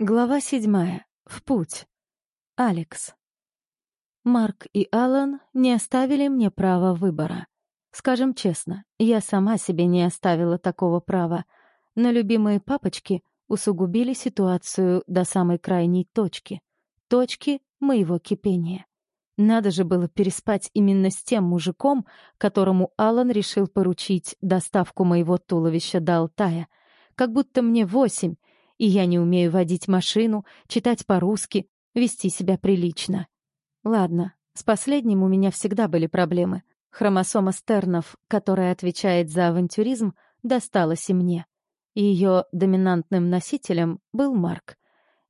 Глава седьмая. В путь. Алекс. Марк и Алан не оставили мне права выбора. Скажем честно, я сама себе не оставила такого права, но любимые папочки усугубили ситуацию до самой крайней точки. Точки моего кипения. Надо же было переспать именно с тем мужиком, которому Алан решил поручить доставку моего туловища до Алтая. Как будто мне восемь, и я не умею водить машину, читать по-русски, вести себя прилично. Ладно, с последним у меня всегда были проблемы. Хромосома Стернов, которая отвечает за авантюризм, досталась и мне. Ее доминантным носителем был Марк.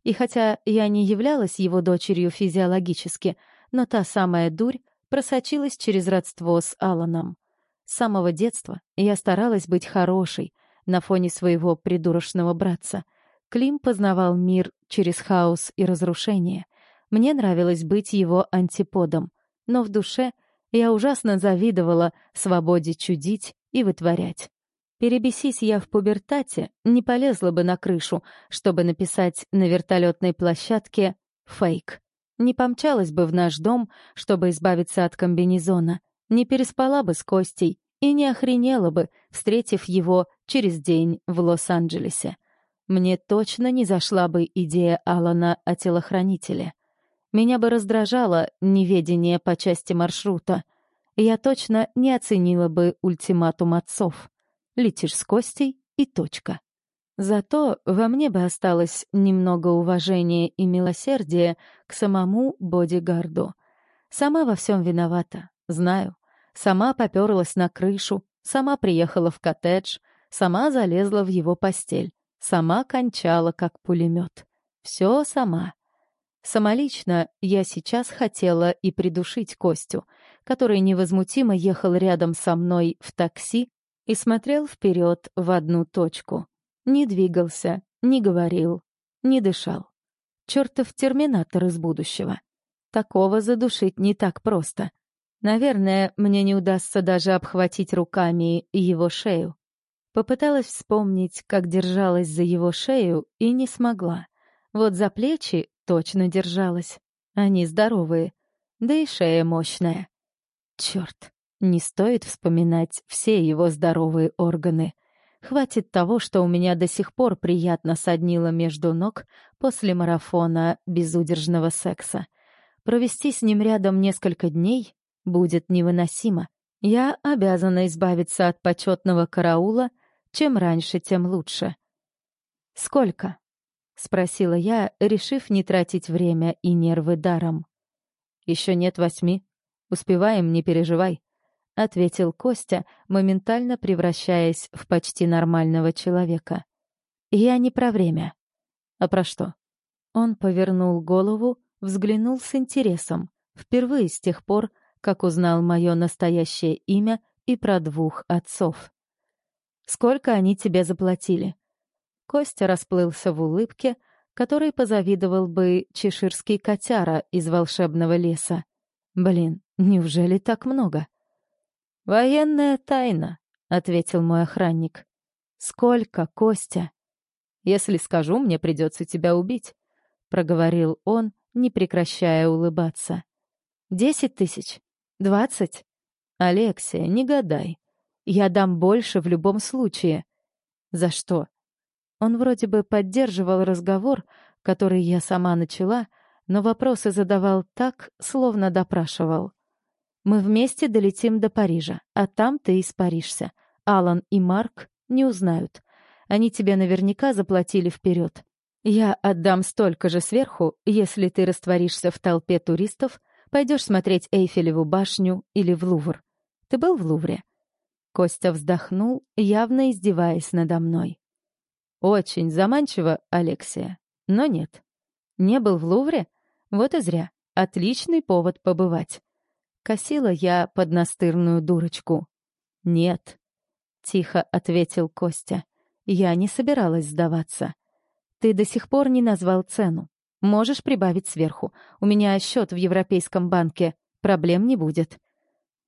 И хотя я не являлась его дочерью физиологически, но та самая дурь просочилась через родство с Аланом. С самого детства я старалась быть хорошей на фоне своего придурочного братца — Клим познавал мир через хаос и разрушение. Мне нравилось быть его антиподом, но в душе я ужасно завидовала свободе чудить и вытворять. Перебесись я в пубертате, не полезла бы на крышу, чтобы написать на вертолетной площадке «фейк». Не помчалась бы в наш дом, чтобы избавиться от комбинезона, не переспала бы с Костей и не охренела бы, встретив его через день в Лос-Анджелесе. Мне точно не зашла бы идея Алана о телохранителе. Меня бы раздражало неведение по части маршрута. Я точно не оценила бы ультиматум отцов. Летишь с Костей и точка. Зато во мне бы осталось немного уважения и милосердия к самому бодигарду. Сама во всем виновата, знаю. Сама поперлась на крышу, сама приехала в коттедж, сама залезла в его постель. Сама кончала, как пулемет. Все сама. Самолично я сейчас хотела и придушить Костю, который невозмутимо ехал рядом со мной в такси и смотрел вперед в одну точку. Не двигался, не говорил, не дышал. Чертов терминатор из будущего. Такого задушить не так просто. Наверное, мне не удастся даже обхватить руками его шею. Попыталась вспомнить, как держалась за его шею, и не смогла. Вот за плечи точно держалась. Они здоровые. Да и шея мощная. Черт, не стоит вспоминать все его здоровые органы. Хватит того, что у меня до сих пор приятно соднило между ног после марафона безудержного секса. Провести с ним рядом несколько дней будет невыносимо. Я обязана избавиться от почетного караула чем раньше, тем лучше. «Сколько?» — спросила я, решив не тратить время и нервы даром. «Еще нет восьми. Успеваем, не переживай», — ответил Костя, моментально превращаясь в почти нормального человека. «Я не про время». «А про что?» Он повернул голову, взглянул с интересом, впервые с тех пор, как узнал мое настоящее имя и про двух отцов. Сколько они тебе заплатили?» Костя расплылся в улыбке, которой позавидовал бы чеширский котяра из волшебного леса. «Блин, неужели так много?» «Военная тайна», — ответил мой охранник. «Сколько, Костя?» «Если скажу, мне придется тебя убить», — проговорил он, не прекращая улыбаться. «Десять тысяч? Двадцать?» «Алексия, не гадай. Я дам больше в любом случае. За что? Он вроде бы поддерживал разговор, который я сама начала, но вопросы задавал так, словно допрашивал. Мы вместе долетим до Парижа, а там ты испаришься. Алан и Марк не узнают. Они тебе наверняка заплатили вперед. Я отдам столько же сверху, если ты растворишься в толпе туристов, пойдешь смотреть Эйфелеву башню или в Лувр. Ты был в Лувре? Костя вздохнул, явно издеваясь надо мной. «Очень заманчиво, Алексия, но нет. Не был в Лувре? Вот и зря. Отличный повод побывать». Косила я под настырную дурочку. «Нет», — тихо ответил Костя. «Я не собиралась сдаваться. Ты до сих пор не назвал цену. Можешь прибавить сверху. У меня счет в Европейском банке. Проблем не будет.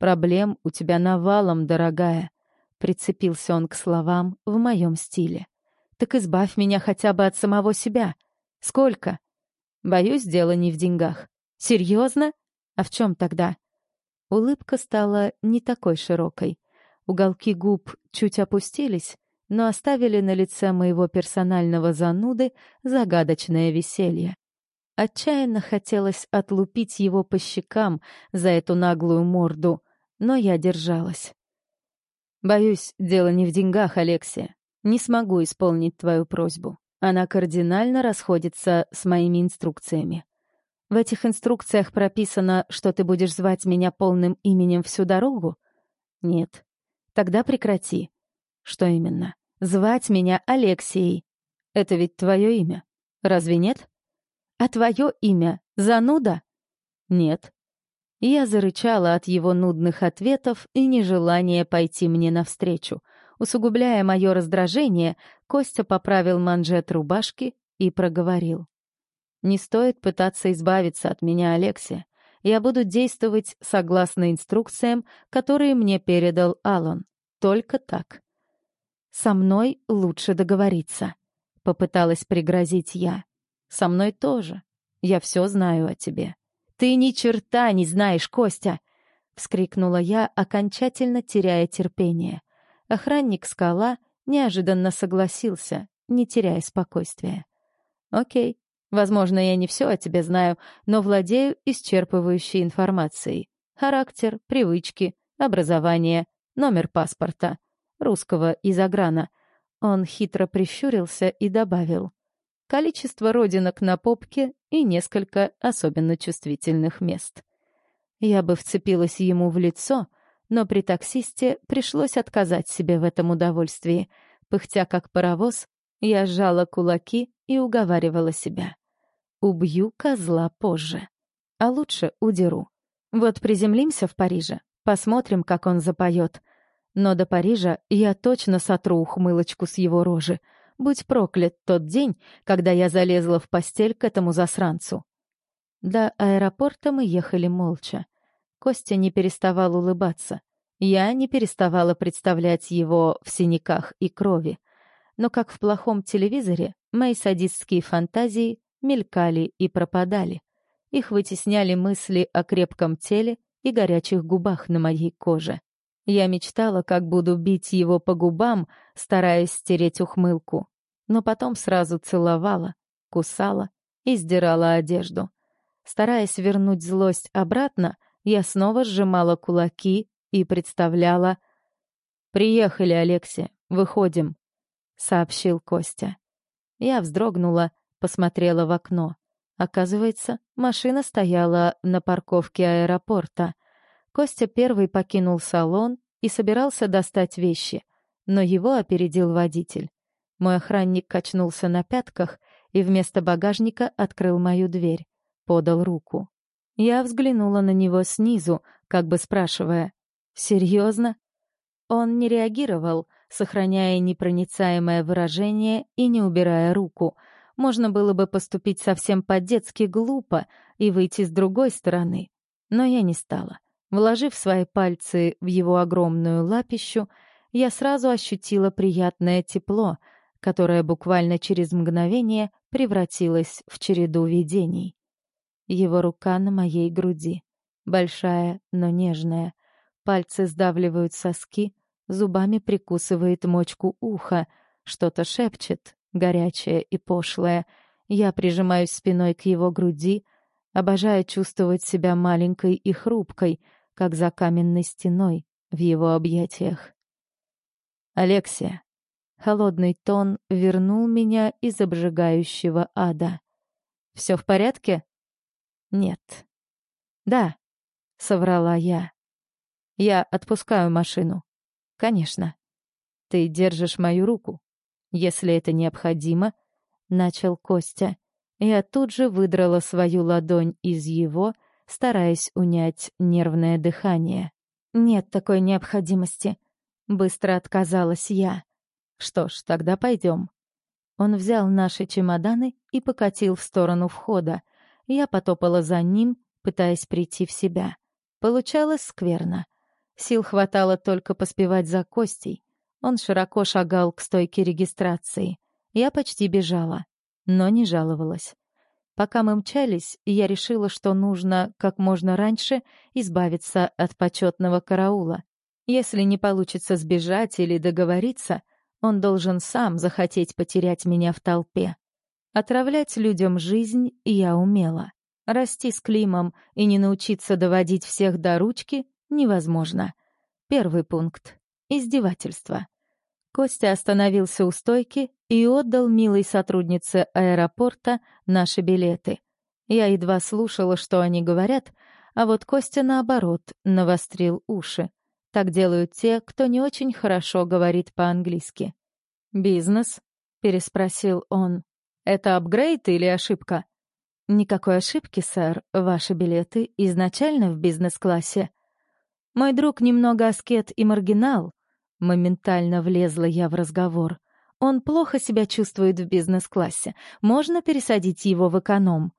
«Проблем у тебя навалом, дорогая», — прицепился он к словам в моем стиле. «Так избавь меня хотя бы от самого себя». Сколько? Боюсь, дело не в деньгах. Серьезно? А в чем тогда? Улыбка стала не такой широкой. Уголки губ чуть опустились, но оставили на лице моего персонального зануды загадочное веселье. Отчаянно хотелось отлупить его по щекам за эту наглую морду, но я держалась. «Боюсь, дело не в деньгах, Алексия. Не смогу исполнить твою просьбу. Она кардинально расходится с моими инструкциями. В этих инструкциях прописано, что ты будешь звать меня полным именем всю дорогу? Нет. Тогда прекрати. Что именно? Звать меня Алексией. Это ведь твое имя. Разве нет? А твое имя — Зануда? Нет. Я зарычала от его нудных ответов и нежелания пойти мне навстречу. Усугубляя мое раздражение, Костя поправил манжет рубашки и проговорил. «Не стоит пытаться избавиться от меня, Алексия. Я буду действовать согласно инструкциям, которые мне передал Алан. Только так. Со мной лучше договориться», — попыталась пригрозить я. «Со мной тоже. Я все знаю о тебе». «Ты ни черта не знаешь, Костя!» — вскрикнула я, окончательно теряя терпение. Охранник скала неожиданно согласился, не теряя спокойствия. «Окей, возможно, я не все о тебе знаю, но владею исчерпывающей информацией. Характер, привычки, образование, номер паспорта. Русского из Аграна». Он хитро прищурился и добавил. «Количество родинок на попке и несколько особенно чувствительных мест». Я бы вцепилась ему в лицо — но при таксисте пришлось отказать себе в этом удовольствии. Пыхтя как паровоз, я сжала кулаки и уговаривала себя. Убью козла позже. А лучше удеру. Вот приземлимся в Париже, посмотрим, как он запоет. Но до Парижа я точно сотру ухмылочку с его рожи. Будь проклят тот день, когда я залезла в постель к этому засранцу. До аэропорта мы ехали молча. Костя не переставал улыбаться. Я не переставала представлять его в синяках и крови. Но как в плохом телевизоре, мои садистские фантазии мелькали и пропадали. Их вытесняли мысли о крепком теле и горячих губах на моей коже. Я мечтала, как буду бить его по губам, стараясь стереть ухмылку. Но потом сразу целовала, кусала и сдирала одежду. Стараясь вернуть злость обратно, я снова сжимала кулаки и представляла... «Приехали, Алексия, выходим», — сообщил Костя. Я вздрогнула, посмотрела в окно. Оказывается, машина стояла на парковке аэропорта. Костя первый покинул салон и собирался достать вещи, но его опередил водитель. Мой охранник качнулся на пятках и вместо багажника открыл мою дверь, подал руку. Я взглянула на него снизу, как бы спрашивая, «Серьезно?» Он не реагировал, сохраняя непроницаемое выражение и не убирая руку. Можно было бы поступить совсем по-детски глупо и выйти с другой стороны. Но я не стала. Вложив свои пальцы в его огромную лапищу, я сразу ощутила приятное тепло, которое буквально через мгновение превратилось в череду видений. Его рука на моей груди. Большая, но нежная. Пальцы сдавливают соски, зубами прикусывает мочку уха, что-то шепчет, горячее и пошлое. Я прижимаюсь спиной к его груди, обожая чувствовать себя маленькой и хрупкой, как за каменной стеной в его объятиях. «Алексия». Холодный тон вернул меня из обжигающего ада. «Все в порядке?» «Нет». «Да», — соврала я. «Я отпускаю машину». «Конечно». «Ты держишь мою руку. Если это необходимо», — начал Костя. Я тут же выдрала свою ладонь из его, стараясь унять нервное дыхание. «Нет такой необходимости», — быстро отказалась я. «Что ж, тогда пойдем». Он взял наши чемоданы и покатил в сторону входа, я потопала за ним, пытаясь прийти в себя. Получалось скверно. Сил хватало только поспевать за Костей. Он широко шагал к стойке регистрации. Я почти бежала. но не жаловалась. Пока мы мчались, я решила, что нужно как можно раньше избавиться от почетного караула. Если не получится сбежать или договориться, он должен сам захотеть потерять меня в толпе. Отравлять людям жизнь я умела. Расти с Климом и не научиться доводить всех до ручки невозможно. Первый пункт — издевательство. Костя остановился у стойки и отдал милой сотруднице аэропорта наши билеты. Я едва слушала, что они говорят, а вот Костя, наоборот, навострил уши. Так делают те, кто не очень хорошо говорит по-английски. «Бизнес?» — переспросил он. «Это апгрейд или ошибка?» «Никакой ошибки, сэр. Ваши билеты изначально в бизнес-классе». «Мой друг немного аскет и маргинал», — моментально влезла я в разговор. «Он плохо себя чувствует в бизнес-классе. Можно пересадить его в эконом?»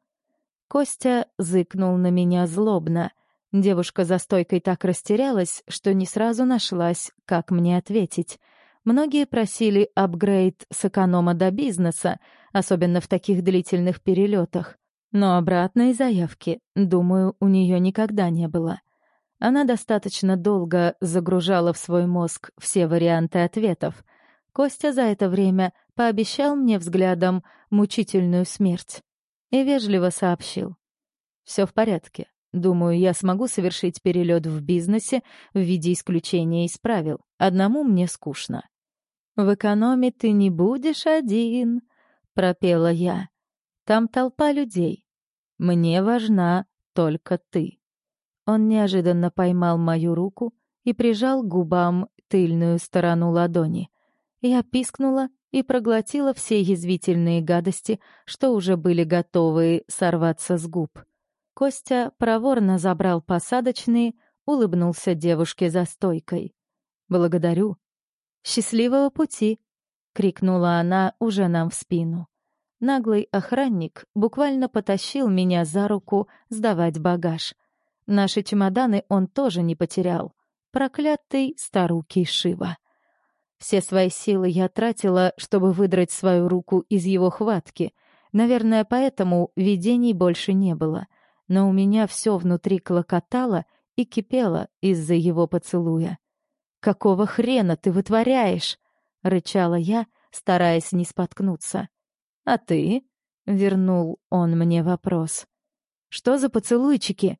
Костя зыкнул на меня злобно. Девушка за стойкой так растерялась, что не сразу нашлась, как мне ответить. Многие просили апгрейд с эконома до бизнеса, особенно в таких длительных перелетах. Но обратной заявки, думаю, у нее никогда не было. Она достаточно долго загружала в свой мозг все варианты ответов. Костя за это время пообещал мне взглядом мучительную смерть и вежливо сообщил. «Все в порядке. Думаю, я смогу совершить перелет в бизнесе в виде исключения из правил. Одному мне скучно». «В экономе ты не будешь один», — пропела я. «Там толпа людей. Мне важна только ты». Он неожиданно поймал мою руку и прижал к губам тыльную сторону ладони. Я пискнула и проглотила все язвительные гадости, что уже были готовы сорваться с губ. Костя проворно забрал посадочные, улыбнулся девушке за стойкой. «Благодарю». «Счастливого пути!» — крикнула она уже нам в спину. Наглый охранник буквально потащил меня за руку сдавать багаж. Наши чемоданы он тоже не потерял. Проклятый старукий Шива. Все свои силы я тратила, чтобы выдрать свою руку из его хватки. Наверное, поэтому видений больше не было. Но у меня все внутри клокотало и кипело из-за его поцелуя. «Какого хрена ты вытворяешь?» — рычала я, стараясь не споткнуться. «А ты?» — вернул он мне вопрос. «Что за поцелуйчики?»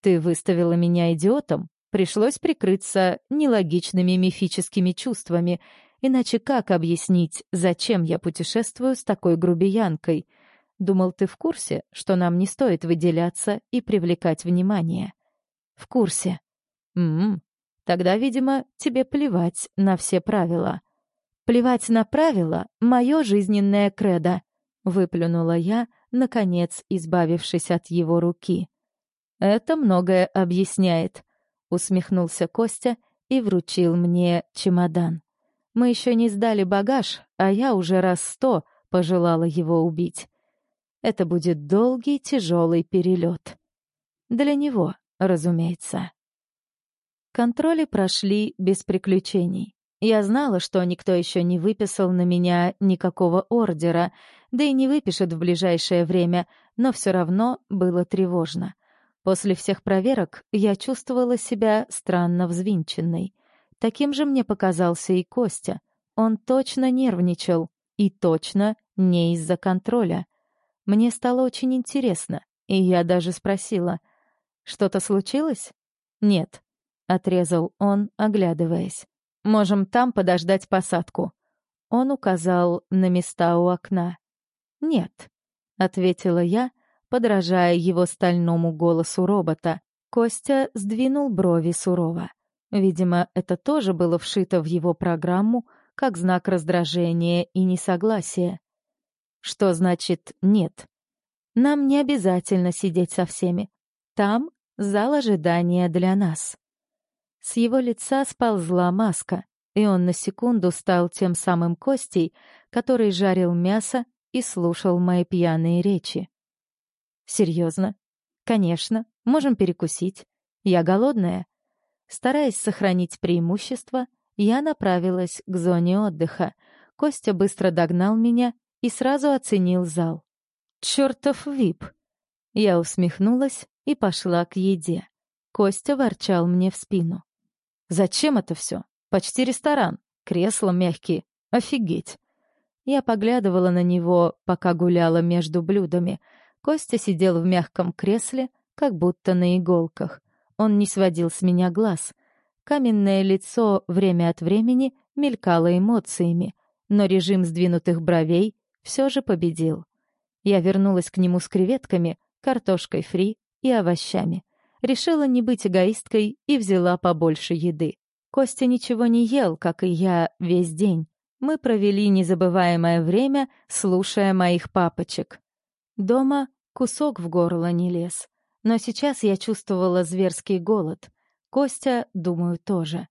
Ты выставила меня идиотом, пришлось прикрыться нелогичными мифическими чувствами, иначе как объяснить, зачем я путешествую с такой грубиянкой? Думал, ты в курсе, что нам не стоит выделяться и привлекать внимание? В курсе. Мм. Тогда, видимо, тебе плевать на все правила. Плевать на правила — мое жизненное кредо, выплюнула я, наконец избавившись от его руки. «Это многое объясняет», — усмехнулся Костя и вручил мне чемодан. Мы еще не сдали багаж, а я уже раз сто пожелала его убить. Это будет долгий, тяжелый перелет. Для него, разумеется. Контроли прошли без приключений. Я знала, что никто еще не выписал на меня никакого ордера, да и не выпишет в ближайшее время, но все равно было тревожно. После всех проверок я чувствовала себя странно взвинченной. Таким же мне показался и Костя. Он точно нервничал. И точно не из-за контроля. Мне стало очень интересно, и я даже спросила, «Что-то случилось?» «Нет», — отрезал он, оглядываясь. «Можем там подождать посадку». Он указал на места у окна. «Нет», — ответила я, подражая его стальному голосу робота. Костя сдвинул брови сурово. Видимо, это тоже было вшито в его программу как знак раздражения и несогласия. Что значит «нет»? Нам не обязательно сидеть со всеми. Там зал ожидания для нас. С его лица сползла маска, и он на секунду стал тем самым Костей, который жарил мясо и слушал мои пьяные речи. Серьезно? Конечно, можем перекусить. Я голодная. Стараясь сохранить преимущество, я направилась к зоне отдыха. Костя быстро догнал меня и сразу оценил зал. «Чёртов вип!» Я усмехнулась и пошла к еде. Костя ворчал мне в спину. «Зачем это все? Почти ресторан. Кресла мягкие. Офигеть!» Я поглядывала на него, пока гуляла между блюдами. Костя сидел в мягком кресле, как будто на иголках. Он не сводил с меня глаз. Каменное лицо время от времени мелькало эмоциями, но режим сдвинутых бровей все же победил. Я вернулась к нему с креветками, картошкой фри и овощами. Решила не быть эгоисткой и взяла побольше еды. Костя ничего не ел, как и я, весь день. Мы провели незабываемое время, слушая моих папочек. Дома кусок в горло не лез. Но сейчас я чувствовала зверский голод. Костя, думаю, тоже.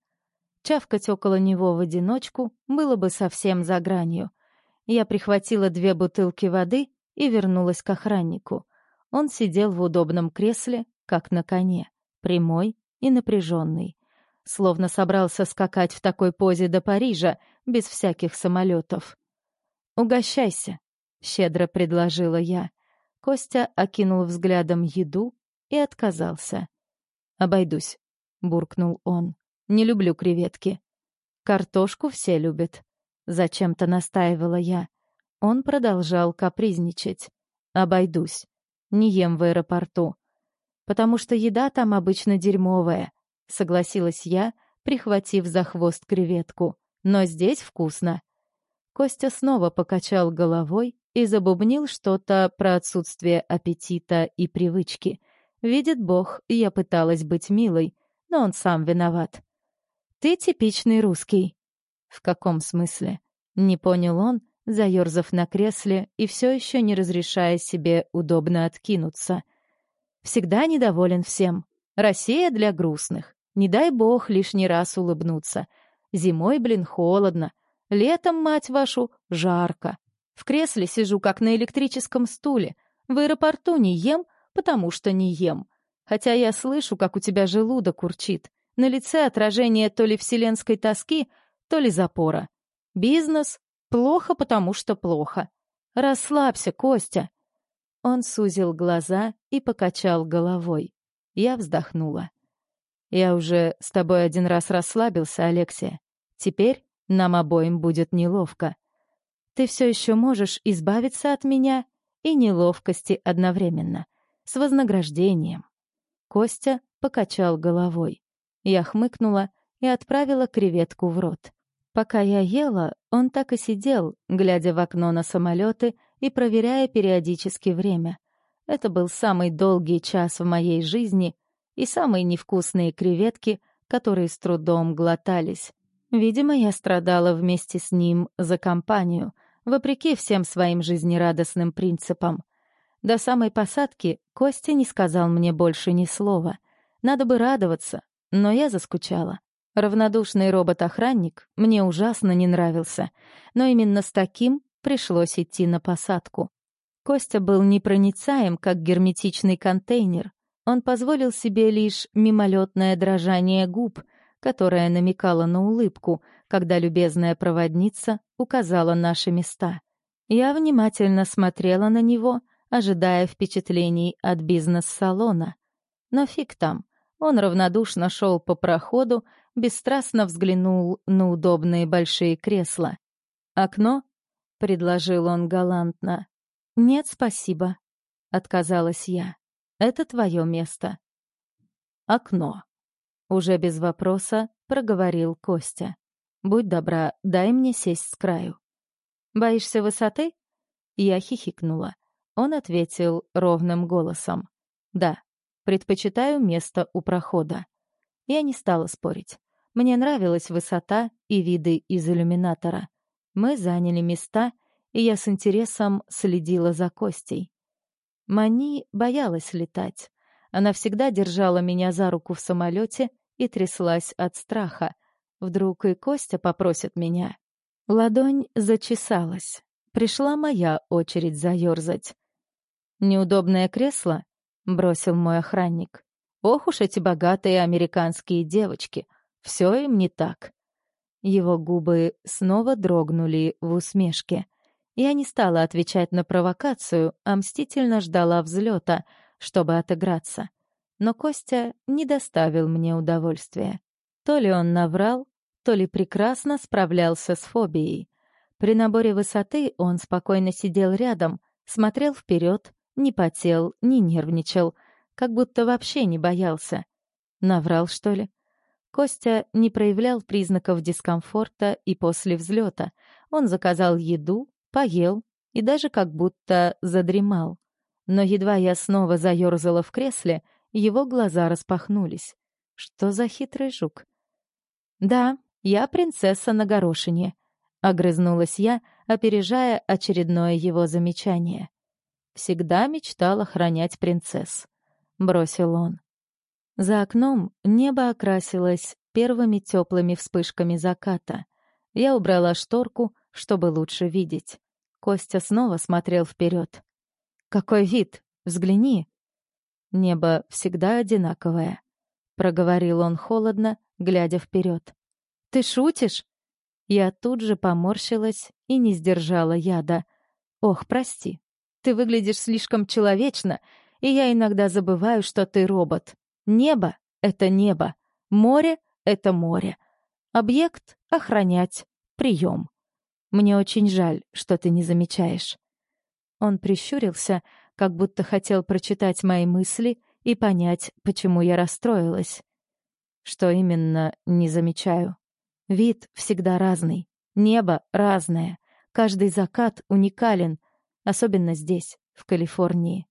Чавкать около него в одиночку было бы совсем за гранью. Я прихватила две бутылки воды и вернулась к охраннику. Он сидел в удобном кресле, как на коне, прямой и напряженный. Словно собрался скакать в такой позе до Парижа, без всяких самолетов. «Угощайся», — щедро предложила я. Костя окинул взглядом еду и отказался. «Обойдусь», — буркнул он. «Не люблю креветки». «Картошку все любят», — зачем-то настаивала я. Он продолжал капризничать. «Обойдусь. Не ем в аэропорту. Потому что еда там обычно дерьмовая», — согласилась я, прихватив за хвост креветку. «Но здесь вкусно». Костя снова покачал головой и забубнил что-то про отсутствие аппетита и привычки. Видит Бог, я пыталась быть милой, но он сам виноват. «Ты типичный русский». «В каком смысле?» Не понял он, заерзав на кресле и все еще не разрешая себе удобно откинуться. «Всегда недоволен всем. Россия для грустных. Не дай бог лишний раз улыбнуться. Зимой, блин, холодно. Летом, мать вашу, жарко. В кресле сижу, как на электрическом стуле. В аэропорту не ем, потому что не ем. Хотя я слышу, как у тебя желудок урчит. На лице отражение то ли вселенской тоски, то ли запора. Бизнес плохо, потому что плохо. Расслабься, Костя. Он сузил глаза и покачал головой. Я вздохнула. Я уже с тобой один раз расслабился, Алексия. Теперь нам обоим будет неловко. Ты все еще можешь избавиться от меня и неловкости одновременно с вознаграждением. Костя покачал головой. Я хмыкнула и отправила креветку в рот. Пока я ела, он так и сидел, глядя в окно на самолеты и проверяя периодически время. Это был самый долгий час в моей жизни и самые невкусные креветки, которые с трудом глотались. Видимо, я страдала вместе с ним за компанию, вопреки всем своим жизнерадостным принципам. До самой посадки Костя не сказал мне больше ни слова. Надо бы радоваться, но я заскучала. Равнодушный робот-охранник мне ужасно не нравился, но именно с таким пришлось идти на посадку. Костя был непроницаем, как герметичный контейнер. Он позволил себе лишь мимолетное дрожание губ, которое намекало на улыбку, когда любезная проводница указала наши места. Я внимательно смотрела на него — ожидая впечатлений от бизнес-салона. Но фиг там. Он равнодушно шел по проходу, бесстрастно взглянул на удобные большие кресла. «Окно?» — предложил он галантно. «Нет, спасибо», — отказалась я. «Это твое место». «Окно», — уже без вопроса проговорил Костя. «Будь добра, дай мне сесть с краю». «Боишься высоты?» Я хихикнула. Он ответил ровным голосом. «Да, предпочитаю место у прохода». Я не стала спорить. Мне нравилась высота и виды из иллюминатора. Мы заняли места, и я с интересом следила за Костей. Мани боялась летать. Она всегда держала меня за руку в самолете и тряслась от страха. Вдруг и Костя попросит меня. Ладонь зачесалась. Пришла моя очередь заерзать. «Неудобное кресло?» — бросил мой охранник. «Ох уж эти богатые американские девочки! Все им не так!» Его губы снова дрогнули в усмешке. Я не стала отвечать на провокацию, а мстительно ждала взлета, чтобы отыграться. Но Костя не доставил мне удовольствия. То ли он наврал, то ли прекрасно справлялся с фобией. При наборе высоты он спокойно сидел рядом, смотрел вперед, не потел, не нервничал, как будто вообще не боялся. Наврал, что ли? Костя не проявлял признаков дискомфорта и после взлета. Он заказал еду, поел и даже как будто задремал. Но едва я снова заерзала в кресле, его глаза распахнулись. Что за хитрый жук? «Да, я принцесса на горошине», — огрызнулась я, опережая очередное его замечание. «Всегда мечтал охранять принцесс», — бросил он. За окном небо окрасилось первыми теплыми вспышками заката. Я убрала шторку, чтобы лучше видеть. Костя снова смотрел вперед. «Какой вид! Взгляни!» «Небо всегда одинаковое», — проговорил он холодно, глядя вперед. «Ты шутишь?» Я тут же поморщилась и не сдержала яда. «Ох, прости, ты выглядишь слишком человечно, и я иногда забываю, что ты робот. Небо — это небо, море — это море. Объект — охранять, прием. Мне очень жаль, что ты не замечаешь». Он прищурился, как будто хотел прочитать мои мысли и понять, почему я расстроилась. Что именно, не замечаю. Вид всегда разный, небо разное, каждый закат уникален, особенно здесь, в Калифорнии.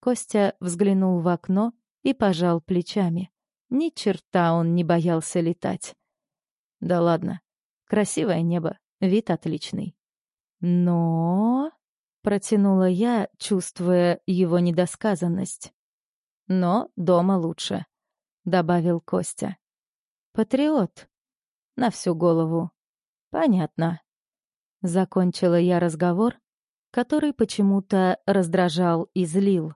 Костя взглянул в окно и пожал плечами. Ни черта он не боялся летать. Да ладно, красивое небо, вид отличный. Но... Протянула я, чувствуя его недосказанность. Но дома лучше, добавил Костя. Патриот. На всю голову. Понятно. Закончила я разговор, который почему-то раздражал и злил.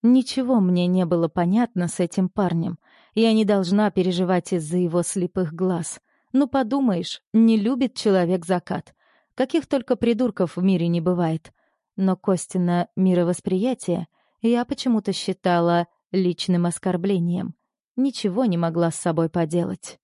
Ничего мне не было понятно с этим парнем. Я не должна переживать из-за его слепых глаз. Ну, подумаешь, не любит человек закат. Каких только придурков в мире не бывает. Но Костина мировосприятие я почему-то считала личным оскорблением. Ничего не могла с собой поделать.